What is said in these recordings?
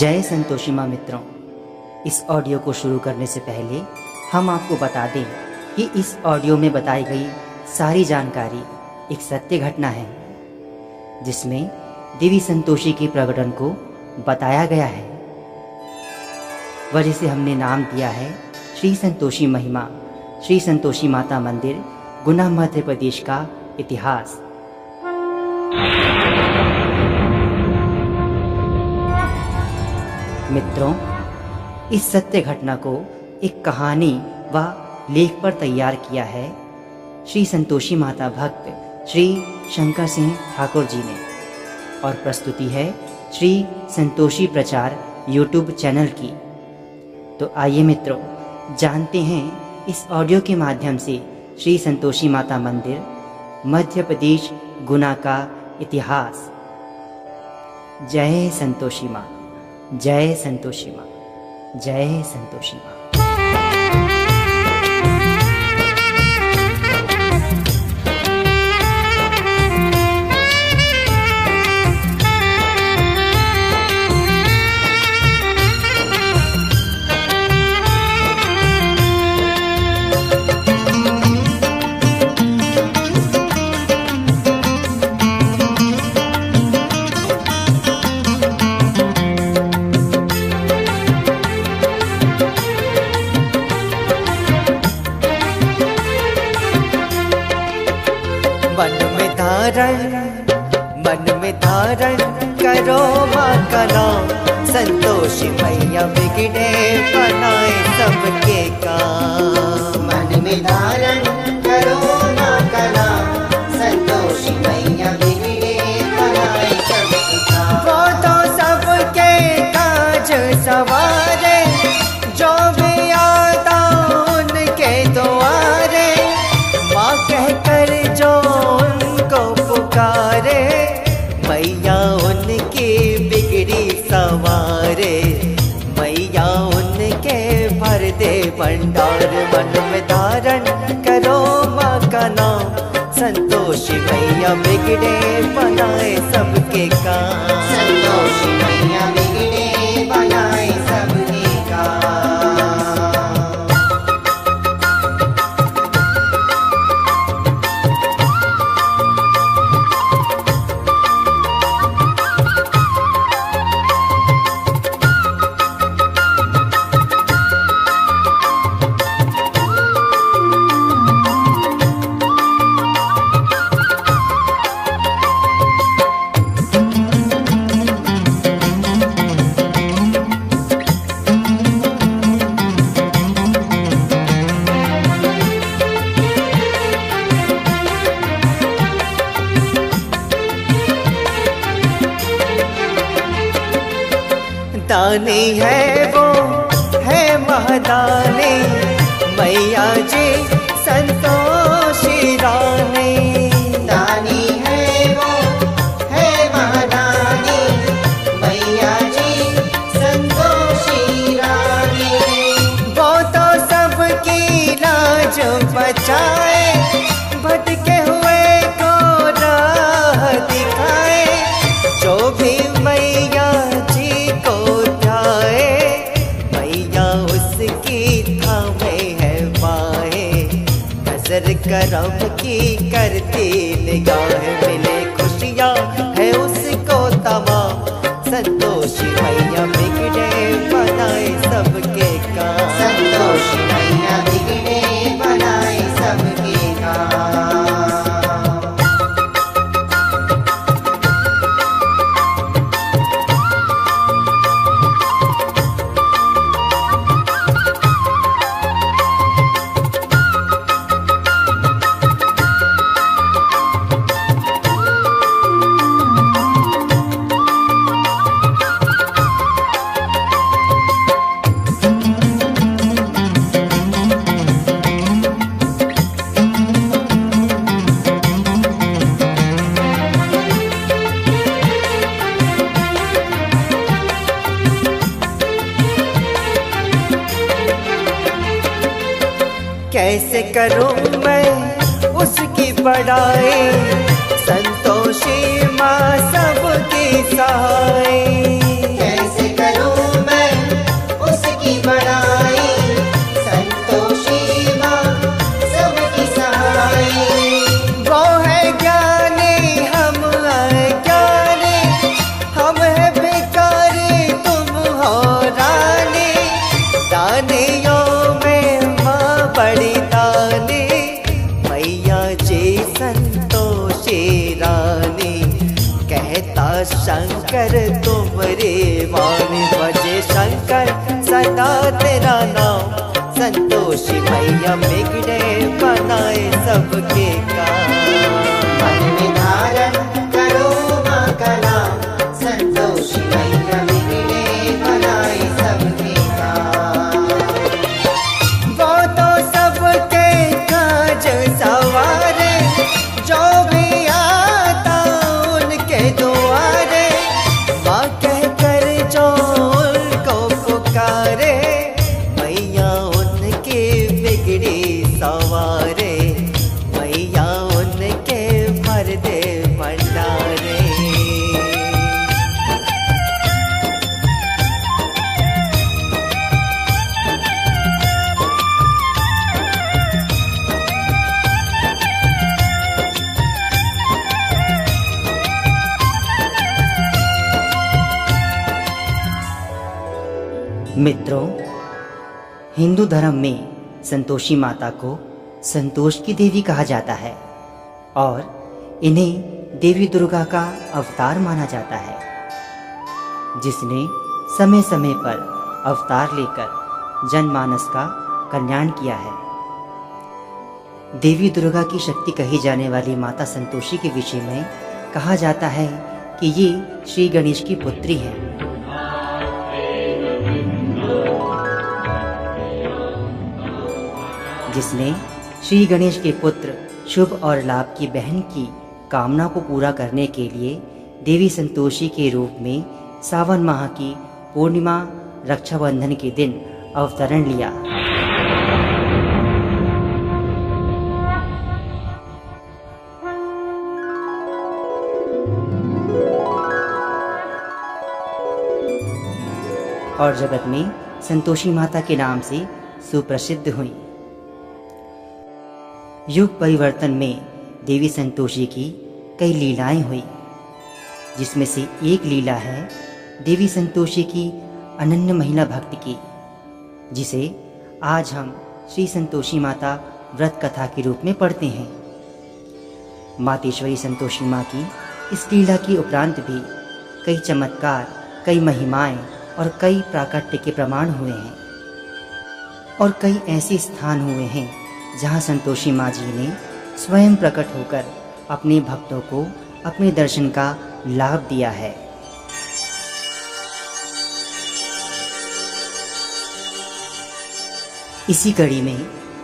जय संतोषी माँ मित्रों, इस ऑडियो को शुरू करने से पहले हम आपको बता दें कि इस ऑडियो में बताई गई सारी जानकारी एक सत्य घटना है, जिसमें देवी संतोषी के प्रकटन को बताया गया है। वजह से हमने नाम दिया है श्री संतोषी महिमा, श्री संतोषी माता मंदिर, गुना मध्य प्रदेश का इतिहास। मित्रों, इस सत्य घटना को एक कहानी व लेख पर तैयार किया है श्री संतोषी माता भक्त श्री शंकर सिंह ठाकुर जी ने और प्रस्तुति है श्री संतोषी प्रचार यूट्यूब चैनल की। तो आइए मित्रों, जानते हैं इस ऑडियो के माध्यम से श्री संतोषी माता मंदिर, मध्य प्रदेश, गुना का इतिहास। जय संतोषी माँ। जय संतोषी माँ। जय संतोषी माँ। मन में धारण, मन में धारण करो माँ का नाम। संतोषी मैया बिगड़े, बनाए सबके काम। मन में धारण करो माँ का नाम। संतोषी मैया भंडार मन में धारण करो माँ का नाम। संतोषी मैया बिगड़े बनाए सबके काम। बचाए भटके हुए को राह दिखाए, जो भी मैया जी को ध्याए मैया उसकी थामे है माए नज़र करम की करती निगाह, मिले खुशियाँ है उसको तमाम। संतोषी मैया बिगड़े बनाए सबके करूँ मैं उसकी बड़ाई संतोषी माँ सबकी सहाय। संतोषी मैया बिगड़े बनाए सबके काम। मित्रों, हिंदू धर्म में संतोषी माता को संतोष की देवी कहा जाता है और इन्हें देवी दुर्गा का अवतार माना जाता है, जिसने समय समय पर अवतार लेकर जनमानस का कल्याण किया है। देवी दुर्गा की शक्ति कही जाने वाली माता संतोषी के विषय में कहा जाता है कि ये श्री गणेश की पुत्री हैं। जिसने श्री गणेश के पुत्र शुभ और लाभ की बहन की कामना को पूरा करने के लिए देवी संतोषी के रूप में सावन माह की पूर्णिमा रक्षाबंधन के दिन अवतरण लिया। और जगत में संतोषी माता के नाम से सुप्रसिद्ध हुई। युग परिवर्तन में देवी संतोषी की कई लीलाएँ हुई, जिसमें से एक लीला है देवी संतोषी की अनन्य महिला भक्ति की, जिसे आज हम श्री संतोषी माता व्रत कथा के रूप में पढ़ते हैं। मातेश्वरी संतोषी माँ की इस लीला की उपरांत भी कई चमत्कार, कई महिमाएँ और कई प्राकट्य के प्रमाण हुए हैं और कई ऐसे स्थान हुए हैं जहाँ संतोषी माँ जी ने स्वयं प्रकट होकर अपने भक्तों को अपने दर्शन का लाभ दिया है। इसी कड़ी में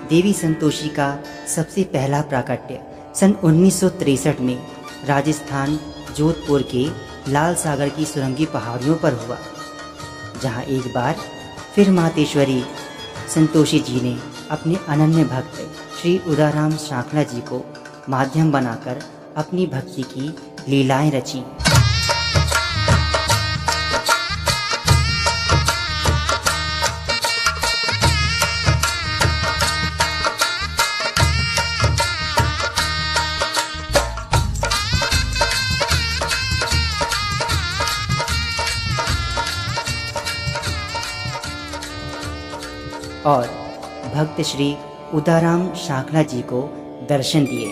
देवी संतोषी का सबसे पहला प्राकट्य सन 1963 में राजस्थान जोधपुर के लाल सागर की सुरंगी पहाड़ियों पर हुआ, जहाँ एक बार फिर मातेश्वरी संतोषी जी ने अपने अनन्य भक्त श्री उदाराम श्राखला जी को माध्यम बनाकर अपनी भक्ति की लीलाएँ रची। और भक्त श्री उदाराम शाखला जी को दर्शन दिए।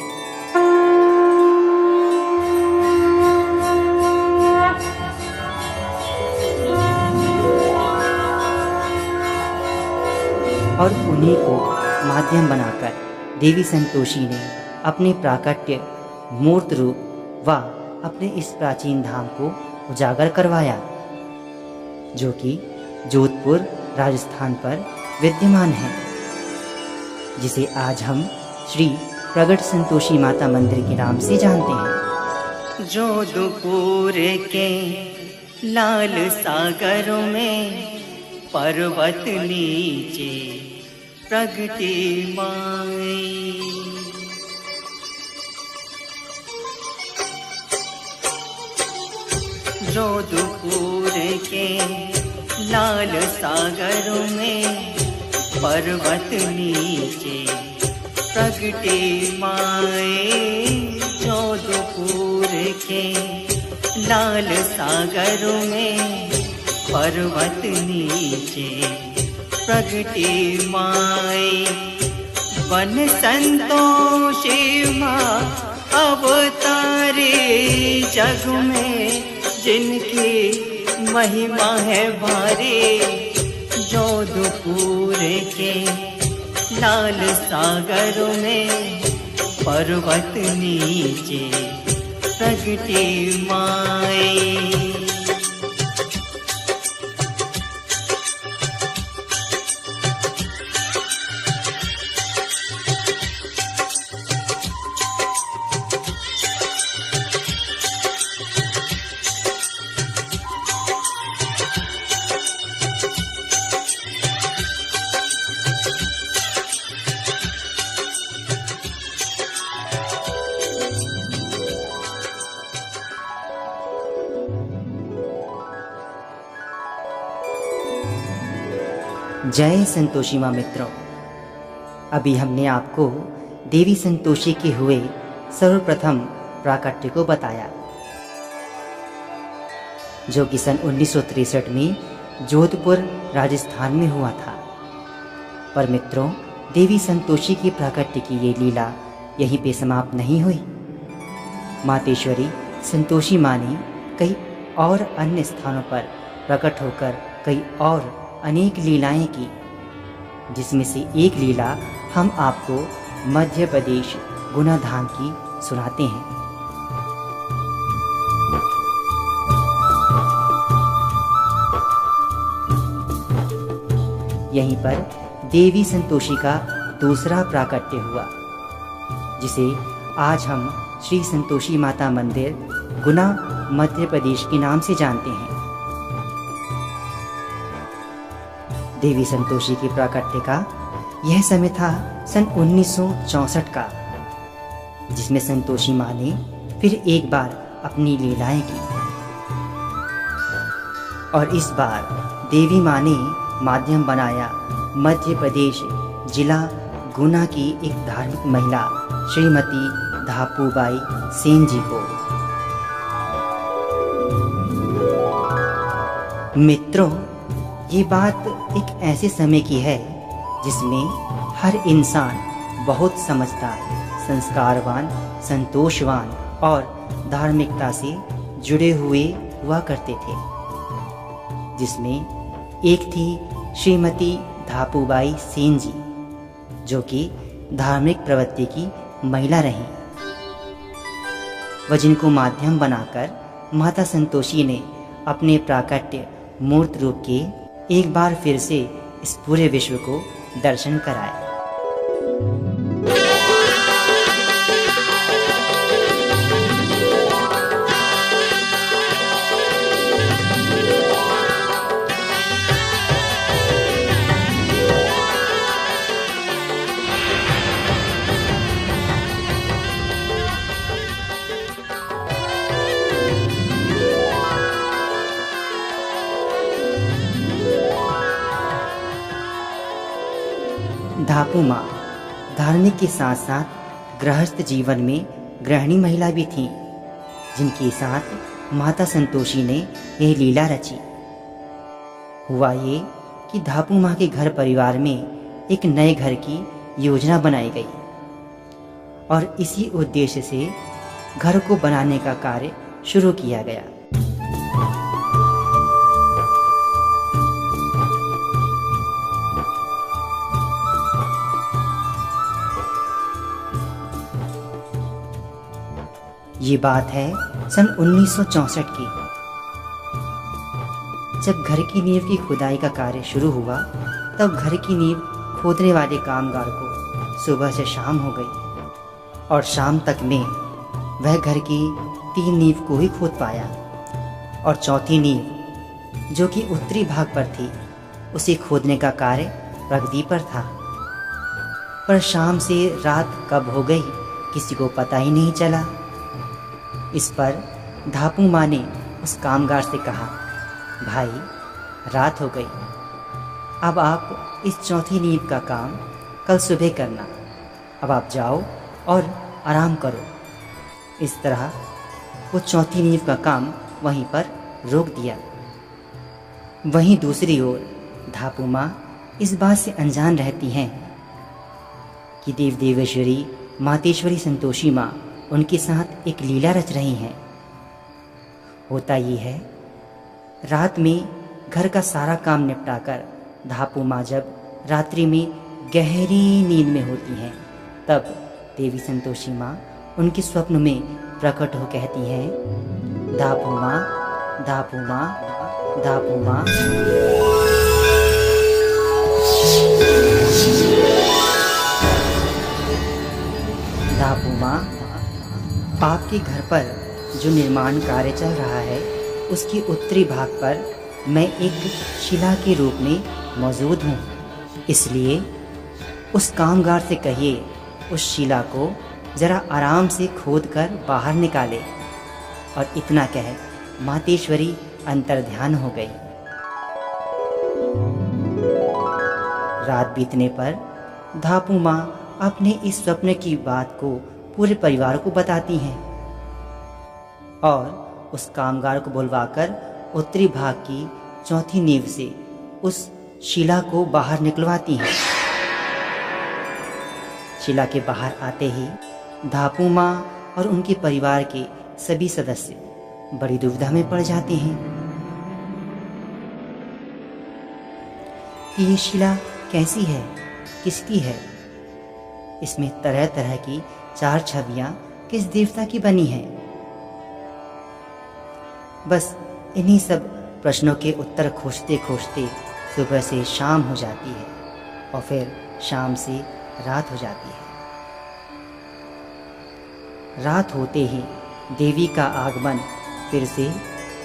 और उन्हीं को माध्यम बनाकर देवी संतोषी ने अपने प्राकट्य, मूर्त रूप व अपने इस प्राचीन धाम को उजागर करवाया, जो कि जोधपुर राजस्थान पर विद्यमान है। जिसे आज हम श्री प्रगट संतोषी माता मंदिर के नाम से जानते हैं। जोधपुर के लाल सागरों में पर्वत नीचे प्रगति माई। जोधपुर के लाल सागरों में पर्वत नीचे प्रगटे माए जोधपुर के लाल सागरों में पर्वत नीचे प्रगटे माए। वन संतोषी माँ अवतारे जग में जिनकी महिमा है भारी जोधपुर के लाल सागर में पर्वत नीचे प्रगटी माई जय संतोषी माँ मित्रों। अभी हमने आपको देवी संतोषी के हुए सर्वप्रथम प्राकट्य को बताया। जो कि सन उन्नीस में जोधपुर राजस्थान में हुआ था। पर मित्रों, देवी संतोषी की प्राकट्य की ये लीला यहीं पे समाप्त नहीं हुई। मातेश्वरी संतोषी माँ ने कई और अन्य स्थानों पर प्रकट होकर कई और अनेक लीलाएँ की, जिसमें से एक लीला हम आपको मध्य प्रदेश गुनाधाम की सुनाते हैं। यहीं पर देवी संतोषी का दूसरा प्राकट्य हुआ, जिसे आज हम श्री संतोषी माता मंदिर गुना मध्य प्रदेश के नाम से जानते हैं। देवी संतोषी की प्राकट्य का, यह समय था सन 1964 का, जिसमें संतोषी माँ ने फिर एक बार अपनी लीलाएँ की। और इस बार देवी माँ ने माध्यम बनाया मध्य प्रदेश जिला गुना की एक धार्मिक महिला, श्रीमती धापूबाई सेन जी को। मित्रों ये बात एक ऐसे समय की है जिसमें हर इंसान बहुत समझदार, संस्कारवान, संतोषवान और धार्मिकता से जुड़े हुए हुआ करते थे। जिसमें एक थी श्रीमती धापूबाई सेन जी, जो कि धार्मिक प्रवृत्ति की महिला रहीं। व जिनको माध्यम बनाकर माता संतोषी ने अपने प्राकट्य मूर्त रूप के एक बार फिर से इस पूरे विश्व को दर्शन कराए। धापू माँ। धार्मिक के साथ साथ गृहस्थ जीवन में गृहिणी महिला भी थी, जिनके साथ माता संतोषी ने यह लीला रची। हुआ ये कि धापू माँ के घर परिवार में एक नए घर की योजना बनाई गई। और इसी उद्देश्य से घर को बनाने का कार्य शुरू किया गया। ये बात है सन 1964 की। जब घर की नींव की खुदाई का कार्य शुरू हुआ, तब घर की नींव खोदने वाले कामगार को सुबह से शाम हो गई और शाम तक में वह घर की तीन नींव को ही खोद पाया और चौथी नींव, जो कि उत्तरी भाग पर थी, उसे खोदने का कार्य प्रगति पर था। पर शाम से रात कब हो गई, किसी को पता ही नहीं चला। इस पर धापू माँ ने उस कामगार से कहा, भाई, रात हो गई। अब आप इस चौथी नींद का काम कल सुबह करना। अब आप जाओ और आराम करो। इस तरह वो चौथी नींव का काम वहीं पर रोक दिया। वहीं दूसरी ओर धापू माँ इस बात से अनजान रहती हैं कि देव देवेश्वरी मातेश्वरी संतोषी माँ उनके साथ एक लीला रच रही हैं। होता ये है, रात में घर का सारा काम निपटाकर धापू माँ जब रात्रि में गहरी नींद में होती हैं, तब देवी संतोषी माँ उनके स्वप्न में प्रकट हो कहती हैं, धापू माँ धापू माँ धापू माँ। धापू माँ आपके घर पर जो निर्माण कार्य चल रहा है, उसके उत्तरी भाग पर मैं एक शिला के रूप में मौजूद हूँ। इसलिए उस कामगार से कहिए, उस शिला को जरा आराम से खोद कर बाहर निकाले। और इतना कह मातेश्वरी अंतर ध्यान हो गई। रात बीतने पर धापू माँ अपने इस स्वप्न की बात को पूरे परिवार को बताती हैं। और उस कामगार को बुलवाकर उत्तरी भाग की चौथी नींव से उस शिला को बाहर निकलवाती हैं। शिला के बाहर आते ही धापू माँ और उनके परिवार के सभी सदस्य बड़ी दुविधा में पड़ जाते हैं। कि ये शिला कैसी है, किसकी है? इसमें तरह तरह की चार छवियाँ किस देवता की बनी है? बस इन्हीं सब प्रश्नों के उत्तर खोजते खोजते सुबह से शाम हो जाती है और फिर शाम से रात हो जाती है। रात होते ही देवी का आगमन फिर से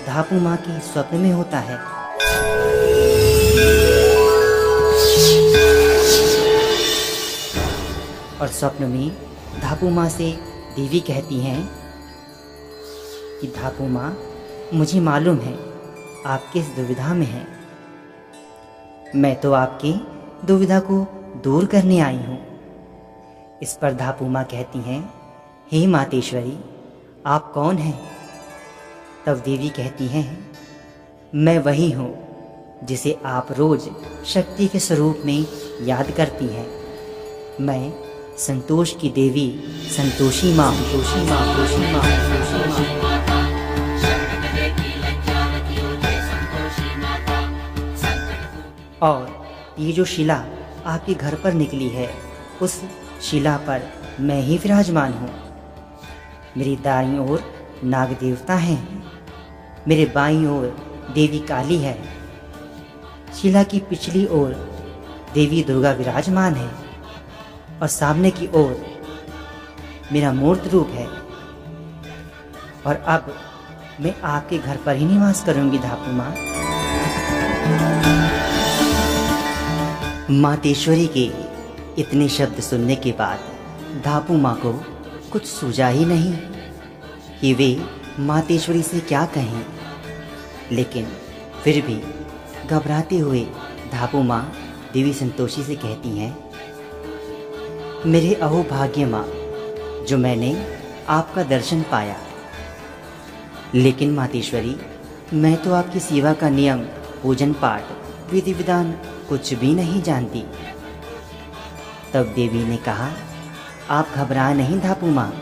धापू माँ के स्वप्न में होता है। और स्वप्न में धापू माँ से देवी कहती हैं कि धापू माँ मुझे मालूम है आप किस दुविधा में हैं। मैं तो आपकी दुविधा को दूर करने आई हूँ। इस पर धापू माँ कहती हैं, हे मातेश्वरी, आप कौन हैं? तब देवी कहती हैं, मैं वही हूँ जिसे आप रोज शक्ति के स्वरूप में याद करती हैं। मैं संतोष की देवी संतोषी माँ। संतोषी माँ संतोषी माँ संतोषी माँ। और ये जो शिला आपके घर पर निकली है उस शिला पर मैं ही विराजमान हूँ। मेरी दाई ओर नाग देवता हैं। मेरे बाई ओर देवी काली है। शिला की पिछली ओर देवी दुर्गा विराजमान है। और सामने की ओर मेरा मूर्त रूप है। और अब मैं आपके घर पर ही निवास करूँगी, धापू माँ। मातेश्वरी के इतने शब्द सुनने के बाद धापू माँ को कुछ सूझा ही नहीं कि वे मातेश्वरी से क्या कहें। लेकिन फिर भी घबराते हुए धापू माँ देवी संतोषी से कहती हैं मेरे अहोभाग्य माँ, जो मैंने आपका दर्शन पाया। लेकिन मातेश्वरी, मैं तो आपकी सेवा का नियम, पूजन पाठ विधि विधान कुछ भी नहीं जानती। तब देवी ने कहा, आप घबरा नहीं धापू माँ।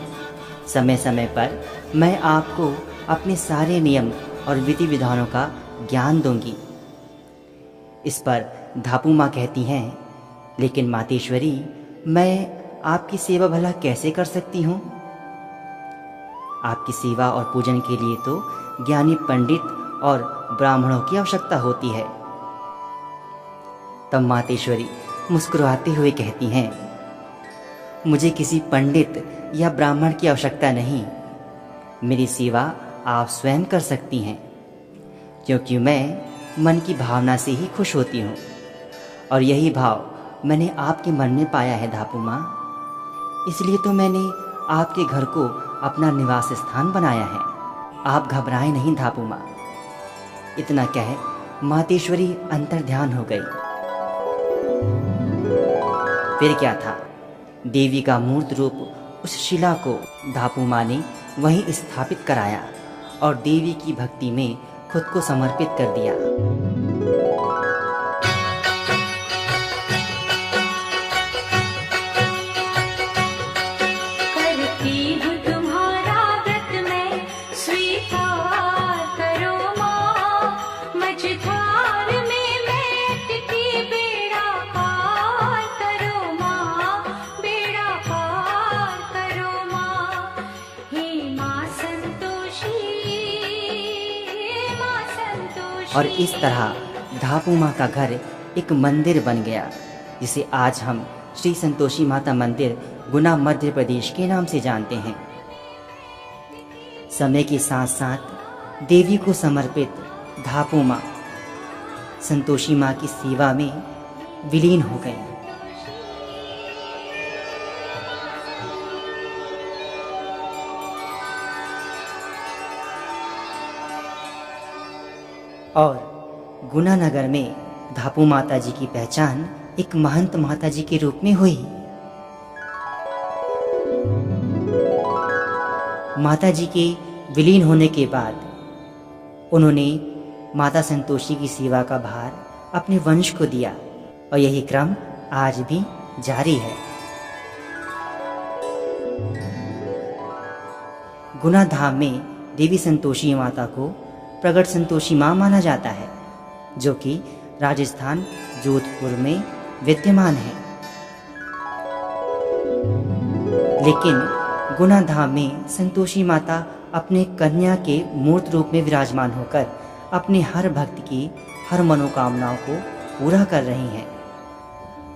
समय समय पर मैं आपको अपने सारे नियम और विधि विधानों का ज्ञान दूँगी। इस पर धापू माँ कहती हैं, लेकिन मातेश्वरी मैं आपकी सेवा भला कैसे कर सकती हूँ? आपकी सेवा और पूजन के लिए तो ज्ञानी पंडित और ब्राह्मणों की आवश्यकता होती है। तब मातेश्वरी मुस्कुराते हुए कहती हैं, मुझे किसी पंडित या ब्राह्मण की आवश्यकता नहीं। मेरी सेवा आप स्वयं कर सकती हैं, क्योंकि मैं मन की भावना से ही खुश होती हूँ और यही भाव मैंने आपके मन में पाया है धापू माँ। इसलिए तो मैंने आपके घर को अपना निवास स्थान बनाया है। आप घबराएँ नहीं धापू माँ। इतना कह मातेश्वरी अंतर ध्यान हो गई। फिर क्या था? देवी का मूर्त रूप उस शिला को धापू माँ ने वहीं स्थापित कराया और देवी की भक्ति में खुद को समर्पित कर दिया। और इस तरह धापू माँ का घर एक मंदिर बन गया, जिसे आज हम श्री संतोषी माता मंदिर, गुना मध्य प्रदेश के नाम से जानते हैं। समय के साथ साथ देवी को समर्पित धापू माँ संतोषी माँ की सेवा में विलीन हो गई। और गुना नगर में धापू माता जी की पहचान एक महंत माता जी के रूप में हुई। माता जी के विलीन होने के बाद उन्होंने माता संतोषी की सेवा का भार अपने वंश को दिया और यही क्रम आज भी जारी है। गुना धाम में देवी संतोषी माता को प्रगट संतोषी माँ माना जाता है, जो कि राजस्थान, जोधपुर में विद्यमान है। लेकिन गुना धाम में संतोषी माता अपने कन्या के मूर्त रूप में विराजमान होकर अपने हर भक्त की हर मनोकामनाओं को पूरा कर रही हैं,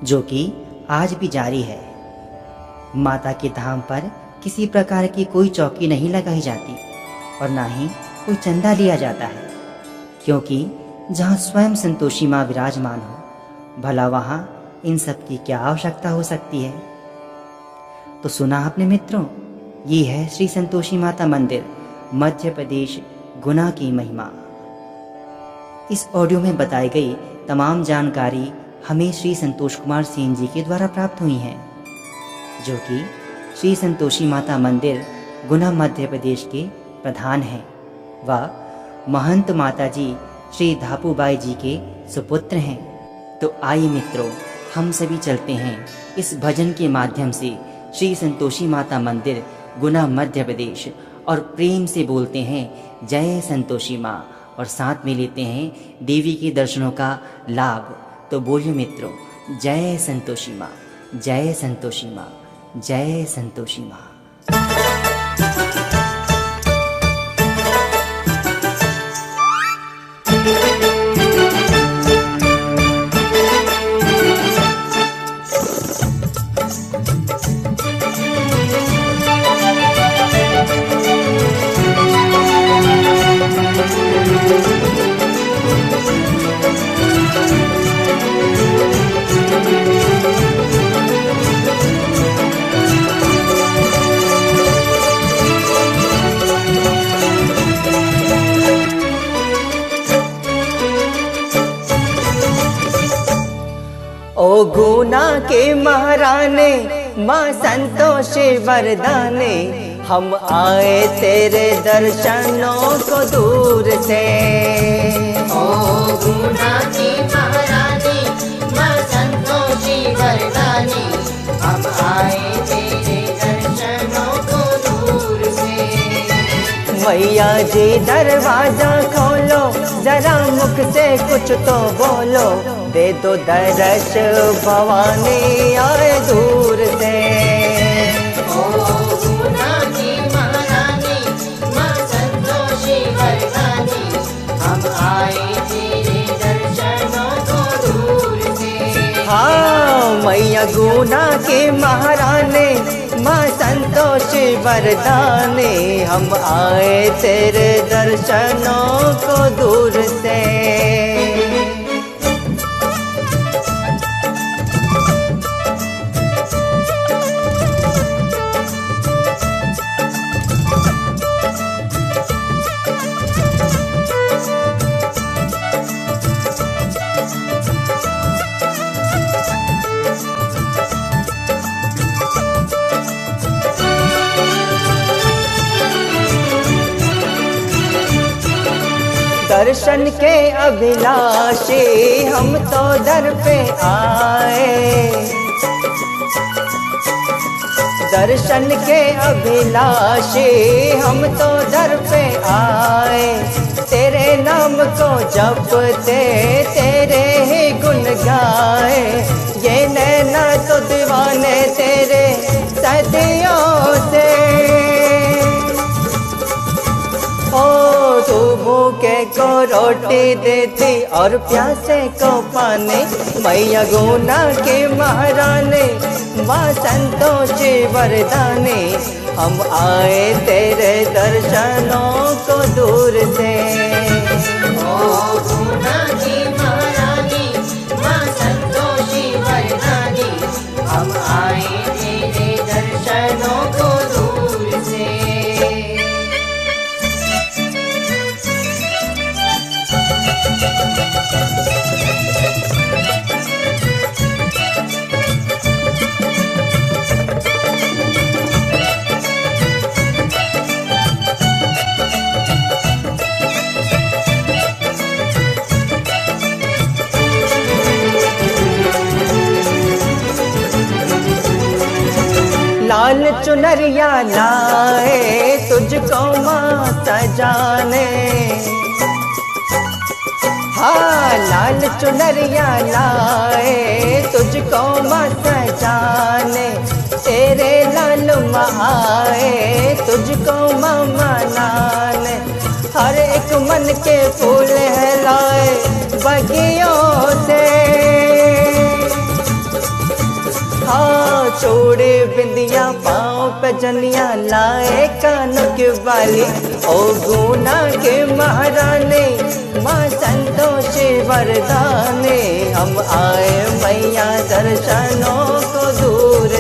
जो कि आज भी जारी है। माता के धाम पर किसी प्रकार की कोई चौकी नहीं लगाई जाती और ना ही कोई चंदा लिया जाता है। क्योंकि जहाँ स्वयं संतोषी माँ विराजमान हो, भला वहाँ इन सब की क्या आवश्यकता हो सकती है? तो सुना आपने मित्रों, ये है श्री संतोषी माता मंदिर, मध्य प्रदेश, गुना की महिमा। इस ऑडियो में बताई गई तमाम जानकारी हमें श्री संतोष कुमार सेन जी के द्वारा प्राप्त हुई हैं, जो कि श्री संतोषी माता मंदिर, गुना मध्य प्रदेश के प्रधान हैं। व महंत माता जी श्री धापूबाई जी के सुपुत्र हैं। तो आइए मित्रों, हम सभी चलते हैं इस भजन के माध्यम से श्री संतोषी माता मंदिर, गुना मध्य प्रदेश, और प्रेम से बोलते हैं, जय संतोषी माँ। और साथ में लेते हैं देवी के दर्शनों का लाभ। तो बोलिए मित्रों, जय संतोषी माँ, जय संतोषी माँ, जय संतोषी माँ। ओ गुना के महाराने माँ संतोषी वरदाने हम आए तेरे दर्शनों को दूर से। ओ गुना की महारानी माँ संतोषी वरदानी हम आए तेरे दर्शनों को दूर से। मैया जी दरवाज़ा खोलो जरा मुख से कुछ तो बोलो। दे दो दर्श भवानी आए दूर से। ओ गुना की महारानी माँ संतोषी वरदानी हम आए तेरे दर्शनों को दूर से। हाँ मैया गुना के महाराने माँ संतोषी वरदाने हम आए तेरे दर्शनों को दूर से दर्शन के अभिलाषी हम तो दर पे आए। दर्शन के अभिलाषी हम तो दर पे आए। तेरे नाम को जपते तेरे ही गुण गाए। ये नैना तो दीवाने तेरे सदियों से। ओ भूख भूखे को रोटी देती और प्यासे को पानी। मैया गुना के महारानी, माँ संतोषी वरदानी। हम आए तेरे दर्शनों को दूर से। ओ गुना की चुनरिया लाए तुझको माँ सजाने हाँ लाल चुनरिया लाए तुझको माँ सजाने तेरे लाल माँ आए तुझको माँ मनाने हर एक मन के फूल है लाए, बगियों से चूड़ी बिंदिया, पाँव पे जनिया लाए कान के वाली। ओ गुना के महारानी, माँ संतोषी वरदाने। हम आए मैया दर्शनों को दूर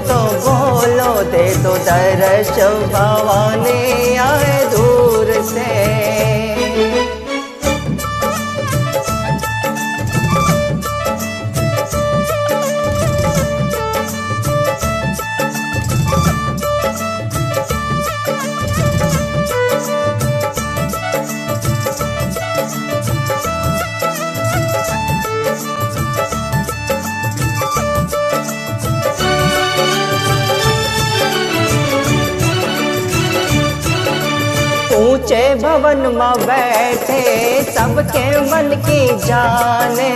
कुछ तो बोलो दे दो दर्श भवानी ऊँचे भवन में बैठे सबके मन की जाने।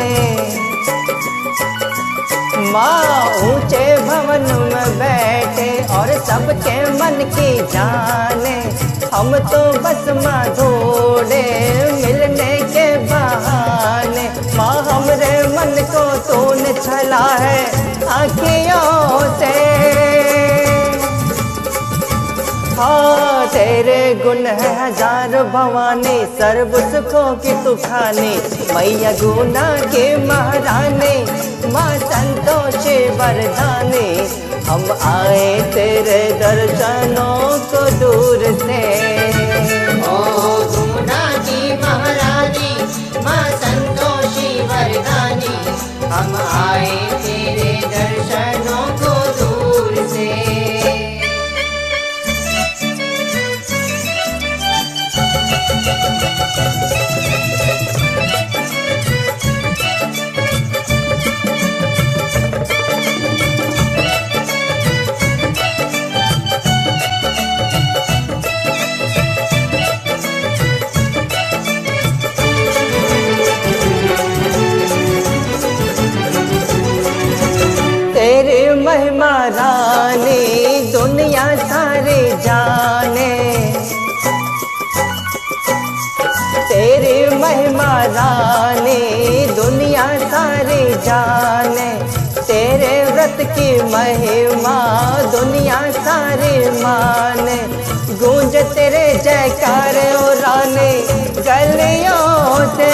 माँ ऊँचे भवन में बैठे और सबके मन की जाने। हम तो बस मधोड़े मिलने के बहाने। माँ हमरे मन को तूने छला है आखियों से। हाँ तेरे गुण है हज़ार भवानी, सर्व सुखों की सुखाने। मैया गुना के महारानी, माँ संतोषे वरदानी। हम आए तेरे दर्शनों को दूर से। जाने। तेरे व्रत की महिमा दुनिया सारी माने। गूंज तेरे जयकार रानी गलियों से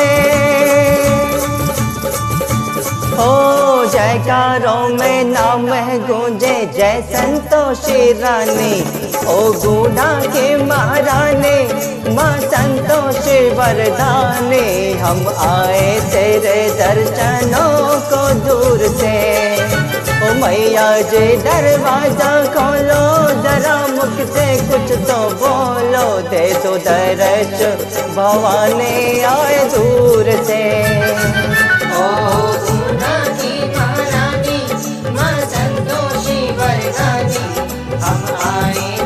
हो जयकारों में नाम गूंजे जय संतोषी रानी ओ गुना के महारानी, माँ संतोषी वरदानी। हम आए तेरे दर्शनों को दूर से। ओ मैया जी, दरवाज़ा खोलो, जरा मुख से कुछ तो बोलो। दे दो दर्श, भवानी आए दूर से। महारानी माँ संतोषी वरदानी हम आए